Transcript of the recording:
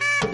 Mommy!